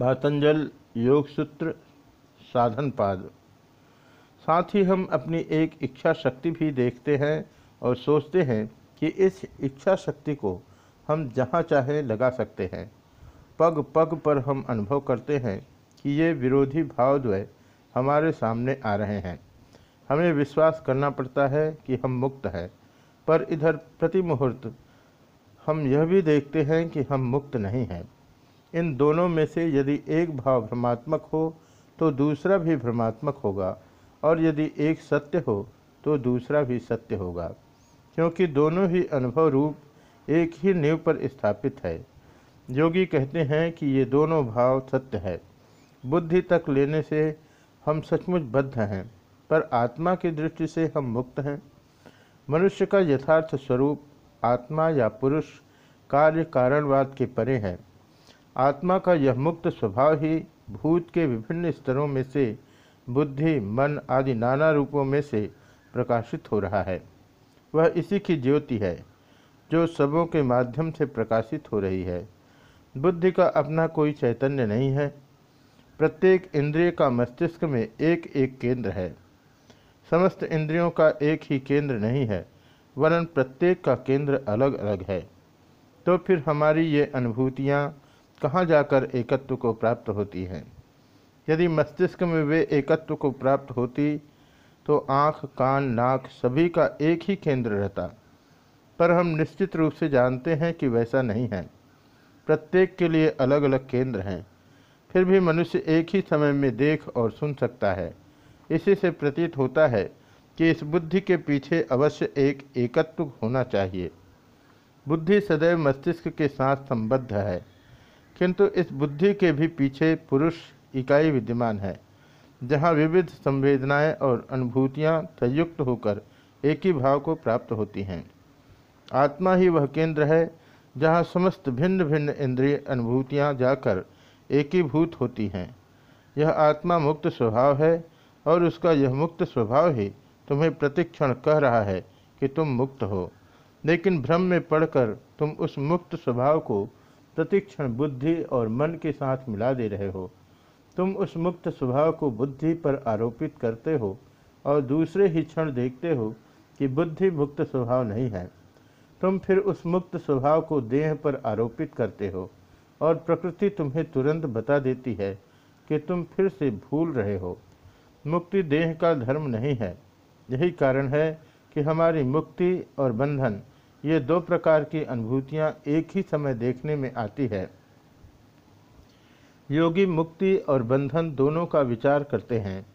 पातंजल योग सूत्र साधन पाद साथ ही हम अपनी एक इच्छा शक्ति भी देखते हैं और सोचते हैं कि इस इच्छा शक्ति को हम जहाँ चाहे लगा सकते हैं। पग पग पर हम अनुभव करते हैं कि ये विरोधी भाव भावद्वय हमारे सामने आ रहे हैं। हमें विश्वास करना पड़ता है कि हम मुक्त हैं, पर इधर प्रति मुहूर्त हम यह भी देखते हैं कि हम मुक्त नहीं हैं। इन दोनों में से यदि एक भाव भ्रमात्मक हो तो दूसरा भी भ्रमात्मक होगा। और यदि एक सत्य हो तो दूसरा भी सत्य होगा। क्योंकि दोनों ही अनुभव रूप एक ही नींव पर स्थापित है। योगी कहते हैं कि ये दोनों भाव सत्य है। बुद्धि तक लेने से हम सचमुच बद्ध हैं, पर आत्मा की दृष्टि से हम मुक्त हैं। मनुष्य का यथार्थ स्वरूप आत्मा या पुरुष कार्य कारणवाद के परे है। आत्मा का यह मुक्त स्वभाव ही भूत के विभिन्न स्तरों में से बुद्धि, मन आदि नाना रूपों में से प्रकाशित हो रहा है। वह इसी की ज्योति है, जो सबों के माध्यम से प्रकाशित हो रही है। बुद्धि का अपना कोई चैतन्य नहीं है। प्रत्येक इंद्रिय का मस्तिष्क में एक एक केंद्र है। समस्त इंद्रियों का एक ही केंद्र नहीं है, वरन प्रत्येक का केंद्र अलग अलग है। तो फिर हमारी ये अनुभूतियाँ कहाँ जाकर एकत्व को प्राप्त होती हैं? यदि मस्तिष्क में वे एकत्व को प्राप्त होती तो आँख, कान, नाक सभी का एक ही केंद्र रहता। पर हम निश्चित रूप से जानते हैं कि वैसा नहीं है। प्रत्येक के लिए अलग अलग केंद्र हैं। फिर भी मनुष्य एक ही समय में देख और सुन सकता है। इसी से प्रतीत होता है कि इस बुद्धि के पीछे अवश्य एक एकत्व होना चाहिए। बुद्धि सदैव मस्तिष्क के साथ संबद्ध है। किंतु इस बुद्धि के भी पीछे पुरुष इकाई विद्यमान है, जहाँ विविध संवेदनाएँ और अनुभूतियाँ संयुक्त होकर एक ही भाव को प्राप्त होती हैं। आत्मा ही वह केंद्र है, जहाँ समस्त भिन्न भिन्न इंद्रिय अनुभूतियाँ जाकर एकीभूत होती हैं। यह आत्मा मुक्त स्वभाव है और उसका यह मुक्त स्वभाव ही तुम्हें प्रतिक्षण कह रहा है कि तुम मुक्त हो। लेकिन भ्रम में पढ़कर तुम उस मुक्त स्वभाव को प्रतिक्षण बुद्धि और मन के साथ मिला दे रहे हो। तुम उस मुक्त स्वभाव को बुद्धि पर आरोपित करते हो और दूसरे ही क्षण देखते हो कि बुद्धि मुक्त स्वभाव नहीं है। तुम फिर उस मुक्त स्वभाव को देह पर आरोपित करते हो और प्रकृति तुम्हें तुरंत बता देती है कि तुम फिर से भूल रहे हो। मुक्ति देह का धर्म नहीं है। यही कारण है कि हमारी मुक्ति और बंधन ये दो प्रकार की अनुभूतियाँ एक ही समय देखने में आती है। योगी मुक्ति और बंधन दोनों का विचार करते हैं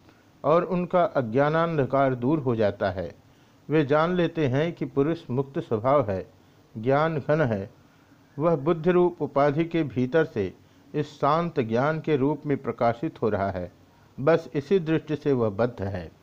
और उनका अज्ञानांधकार दूर हो जाता है। वे जान लेते हैं कि पुरुष मुक्त स्वभाव है, ज्ञान घन है। वह बुद्ध रूप उपाधि के भीतर से इस शांत ज्ञान के रूप में प्रकाशित हो रहा है। बस इसी दृष्टि से वह बद्ध है।